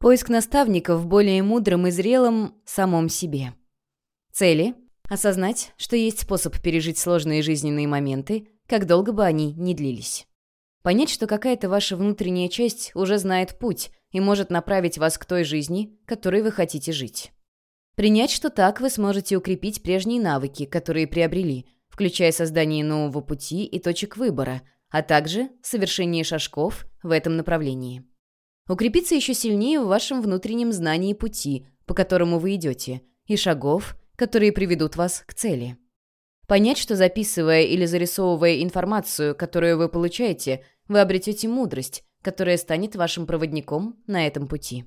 Поиск наставника в более мудром и зрелом самом себе. Цели – осознать, что есть способ пережить сложные жизненные моменты, как долго бы они ни длились. Понять, что какая-то ваша внутренняя часть уже знает путь и может направить вас к той жизни, которой вы хотите жить. Принять, что так вы сможете укрепить прежние навыки, которые приобрели, включая создание нового пути и точек выбора, а также совершение шажков в этом направлении. Укрепиться еще сильнее в вашем внутреннем знании пути, по которому вы идете, и шагов, которые приведут вас к цели. Понять, что записывая или зарисовывая информацию, которую вы получаете, вы обретете мудрость, которая станет вашим проводником на этом пути.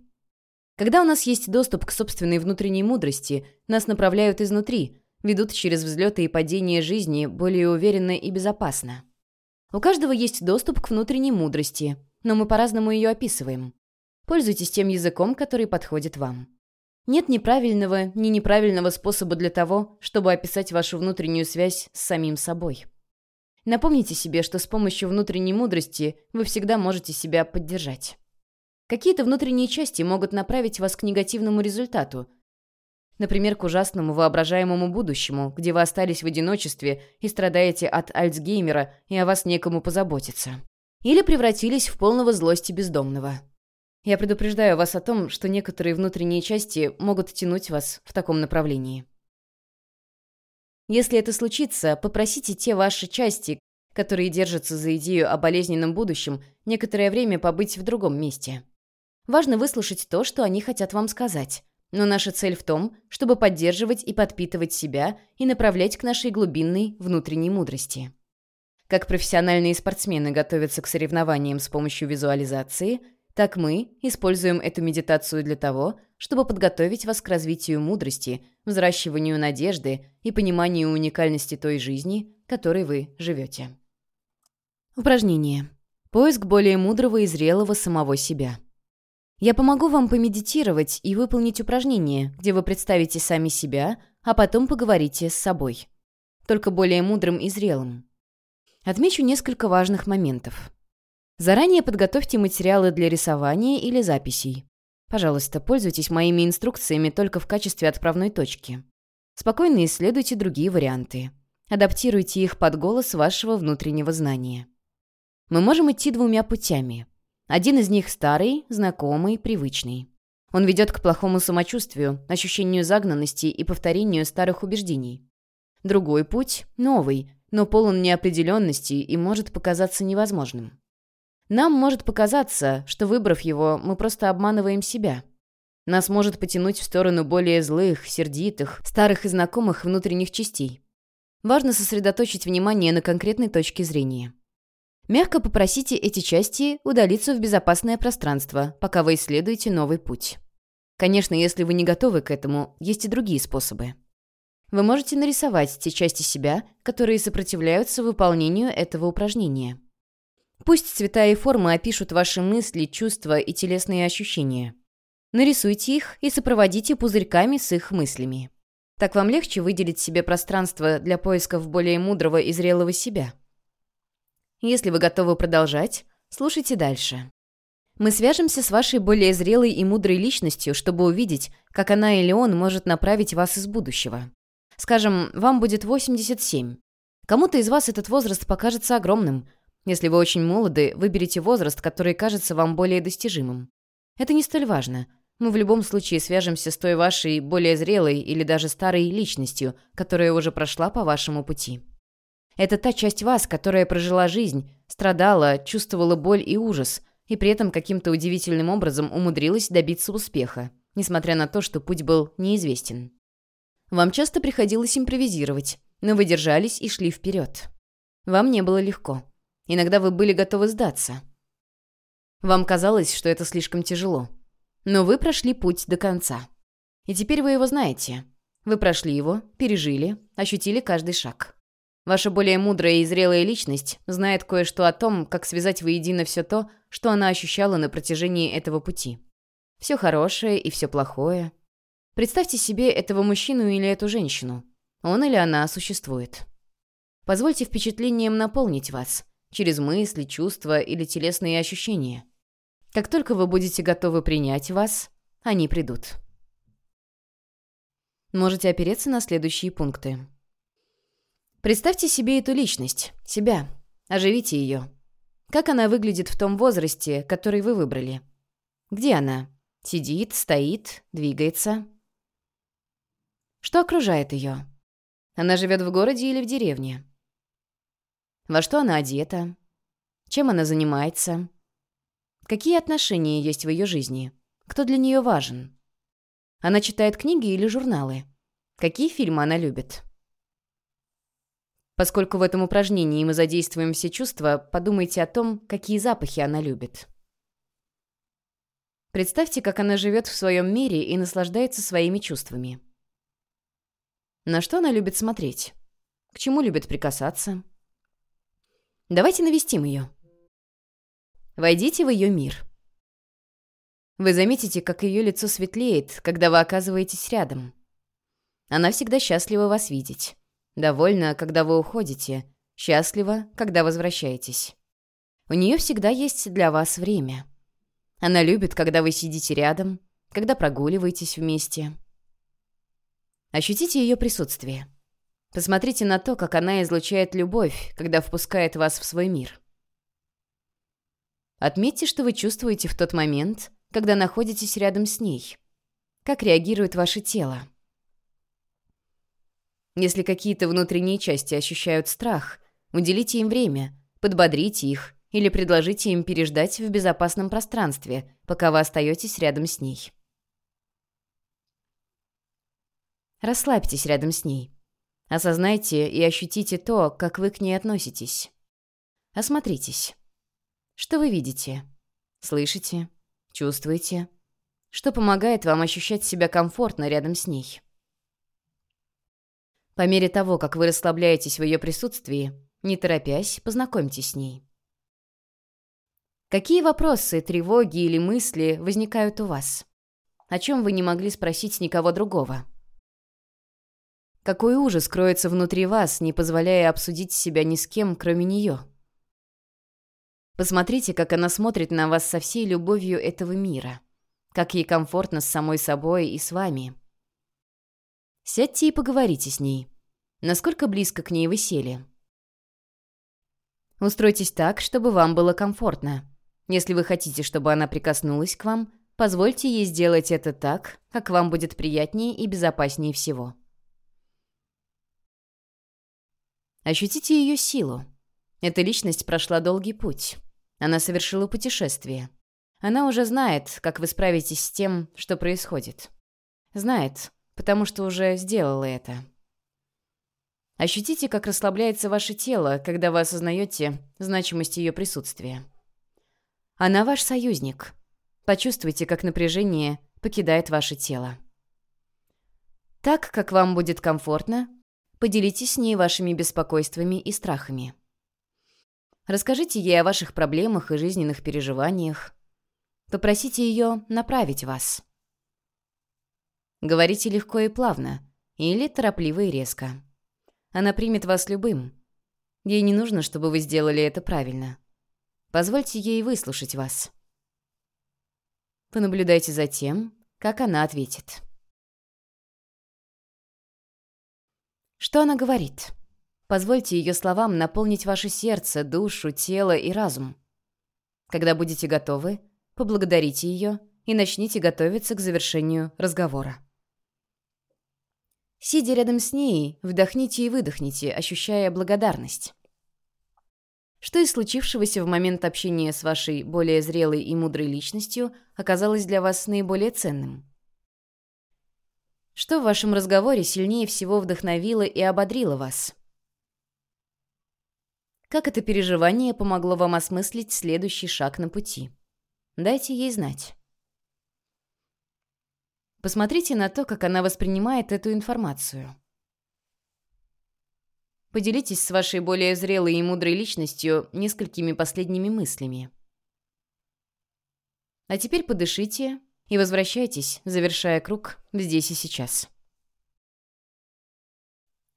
Когда у нас есть доступ к собственной внутренней мудрости, нас направляют изнутри, ведут через взлеты и падения жизни более уверенно и безопасно. У каждого есть доступ к внутренней мудрости, но мы по-разному ее описываем. Пользуйтесь тем языком, который подходит вам. Нет ни правильного, ни неправильного способа для того, чтобы описать вашу внутреннюю связь с самим собой. Напомните себе, что с помощью внутренней мудрости вы всегда можете себя поддержать. Какие-то внутренние части могут направить вас к негативному результату. Например, к ужасному воображаемому будущему, где вы остались в одиночестве и страдаете от Альцгеймера, и о вас некому позаботиться. Или превратились в полного злости бездомного. Я предупреждаю вас о том, что некоторые внутренние части могут тянуть вас в таком направлении. Если это случится, попросите те ваши части, которые держатся за идею о болезненном будущем, некоторое время побыть в другом месте. Важно выслушать то, что они хотят вам сказать. Но наша цель в том, чтобы поддерживать и подпитывать себя и направлять к нашей глубинной внутренней мудрости. Как профессиональные спортсмены готовятся к соревнованиям с помощью визуализации, так мы используем эту медитацию для того, чтобы подготовить вас к развитию мудрости, взращиванию надежды и пониманию уникальности той жизни, которой вы живете. Упражнение. Поиск более мудрого и зрелого самого себя. Я помогу вам помедитировать и выполнить упражнение, где вы представите сами себя, а потом поговорите с собой. Только более мудрым и зрелым. Отмечу несколько важных моментов. Заранее подготовьте материалы для рисования или записей. Пожалуйста, пользуйтесь моими инструкциями только в качестве отправной точки. Спокойно исследуйте другие варианты. Адаптируйте их под голос вашего внутреннего знания. Мы можем идти двумя путями. Один из них старый, знакомый, привычный. Он ведет к плохому самочувствию, ощущению загнанности и повторению старых убеждений. Другой путь – новый, но полон неопределенности и может показаться невозможным. Нам может показаться, что, выбрав его, мы просто обманываем себя. Нас может потянуть в сторону более злых, сердитых, старых и знакомых внутренних частей. Важно сосредоточить внимание на конкретной точке зрения. Мягко попросите эти части удалиться в безопасное пространство, пока вы исследуете новый путь. Конечно, если вы не готовы к этому, есть и другие способы. Вы можете нарисовать те части себя, которые сопротивляются выполнению этого упражнения. Пусть цвета и формы опишут ваши мысли, чувства и телесные ощущения. Нарисуйте их и сопроводите пузырьками с их мыслями. Так вам легче выделить себе пространство для поисков более мудрого и зрелого себя. Если вы готовы продолжать, слушайте дальше. Мы свяжемся с вашей более зрелой и мудрой личностью, чтобы увидеть, как она или он может направить вас из будущего. Скажем, вам будет 87. Кому-то из вас этот возраст покажется огромным, если вы очень молоды, выберите возраст, который кажется вам более достижимым. Это не столь важно. Мы в любом случае свяжемся с той вашей более зрелой или даже старой личностью, которая уже прошла по вашему пути. Это та часть вас, которая прожила жизнь, страдала, чувствовала боль и ужас, и при этом каким-то удивительным образом умудрилась добиться успеха, несмотря на то, что путь был неизвестен. Вам часто приходилось импровизировать, но вы держались и шли вперед. Вам не было легко. Иногда вы были готовы сдаться. Вам казалось, что это слишком тяжело. Но вы прошли путь до конца. И теперь вы его знаете. Вы прошли его, пережили, ощутили каждый шаг. Ваша более мудрая и зрелая личность знает кое-что о том, как связать воедино все то, что она ощущала на протяжении этого пути. Все хорошее и все плохое. Представьте себе этого мужчину или эту женщину. Он или она существует. Позвольте впечатлениям наполнить вас – через мысли, чувства или телесные ощущения. Как только вы будете готовы принять вас, они придут. Можете опереться на следующие пункты. Представьте себе эту личность, себя. Оживите ее. Как она выглядит в том возрасте, который вы выбрали? Где она? Сидит, стоит, двигается? Что окружает ее? Она живет в городе или в деревне? Во что она одета? Чем она занимается? Какие отношения есть в ее жизни? Кто для нее важен? Она читает книги или журналы? Какие фильмы она любит? Поскольку в этом упражнении мы задействуем все чувства, подумайте о том, какие запахи она любит. Представьте, как она живет в своем мире и наслаждается своими чувствами. На что она любит смотреть? К чему любит прикасаться? Давайте навестим ее. Войдите в ее мир. Вы заметите, как ее лицо светлеет, когда вы оказываетесь рядом. Она всегда счастлива вас видеть. Довольна, когда вы уходите. Счастлива, когда возвращаетесь. У нее всегда есть для вас время. Она любит, когда вы сидите рядом, когда прогуливаетесь вместе. Ощутите ее присутствие. Посмотрите на то, как она излучает любовь, когда впускает вас в свой мир. Отметьте, что вы чувствуете в тот момент, когда находитесь рядом с ней. Как реагирует ваше тело. Если какие-то внутренние части ощущают страх, уделите им время, подбодрите их или предложите им переждать в безопасном пространстве, пока вы остаетесь рядом с ней. Расслабьтесь рядом с ней. Осознайте и ощутите то, как вы к ней относитесь. Осмотритесь. Что вы видите? Слышите? Чувствуете? Что помогает вам ощущать себя комфортно рядом с ней? По мере того, как вы расслабляетесь в ее присутствии, не торопясь, познакомьтесь с ней. Какие вопросы, тревоги или мысли возникают у вас? О чем вы не могли спросить никого другого? Какой ужас кроется внутри вас, не позволяя обсудить себя ни с кем, кроме нее? Посмотрите, как она смотрит на вас со всей любовью этого мира. Как ей комфортно с самой собой и с вами. Сядьте и поговорите с ней. Насколько близко к ней вы сели? Устройтесь так, чтобы вам было комфортно. Если вы хотите, чтобы она прикоснулась к вам, позвольте ей сделать это так, как вам будет приятнее и безопаснее всего. Ощутите ее силу. Эта личность прошла долгий путь. Она совершила путешествие. Она уже знает, как вы справитесь с тем, что происходит. Знает, потому что уже сделала это. Ощутите, как расслабляется ваше тело, когда вы осознаете значимость ее присутствия. Она ваш союзник. Почувствуйте, как напряжение покидает ваше тело. Так, как вам будет комфортно, поделитесь с ней вашими беспокойствами и страхами. Расскажите ей о ваших проблемах и жизненных переживаниях. Попросите ее направить вас. Говорите легко и плавно, или торопливо и резко. Она примет вас любым. Ей не нужно, чтобы вы сделали это правильно. Позвольте ей выслушать вас. Понаблюдайте за тем, как она ответит. Что она говорит? Позвольте ее словам наполнить ваше сердце, душу, тело и разум. Когда будете готовы, поблагодарите ее и начните готовиться к завершению разговора. Сидя рядом с ней, вдохните и выдохните, ощущая благодарность. Что из случившегося в момент общения с вашей более зрелой и мудрой личностью оказалось для вас наиболее ценным? Что в вашем разговоре сильнее всего вдохновило и ободрило вас? Как это переживание помогло вам осмыслить следующий шаг на пути? Дайте ей знать. Посмотрите на то, как она воспринимает эту информацию. Поделитесь с вашей более зрелой и мудрой личностью несколькими последними мыслями. А теперь подышите и возвращайтесь, завершая круг здесь и сейчас.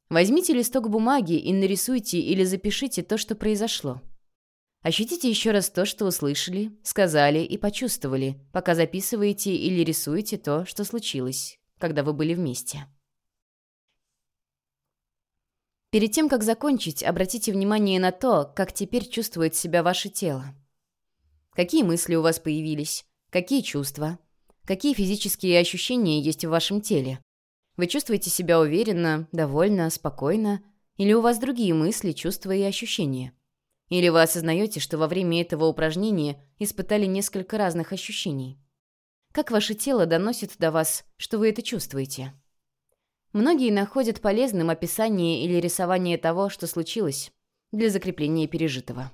Возьмите листок бумаги и нарисуйте или запишите то, что произошло. Ощутите еще раз то, что услышали, сказали и почувствовали, пока записываете или рисуете то, что случилось, когда вы были вместе. Перед тем, как закончить, обратите внимание на то, как теперь чувствует себя ваше тело. Какие мысли у вас появились? Какие чувства? Какие физические ощущения есть в вашем теле? Вы чувствуете себя уверенно, довольно, спокойно? Или у вас другие мысли, чувства и ощущения? Или вы осознаете, что во время этого упражнения испытали несколько разных ощущений? Как ваше тело доносит до вас, что вы это чувствуете? Многие находят полезным описание или рисование того, что случилось, для закрепления пережитого.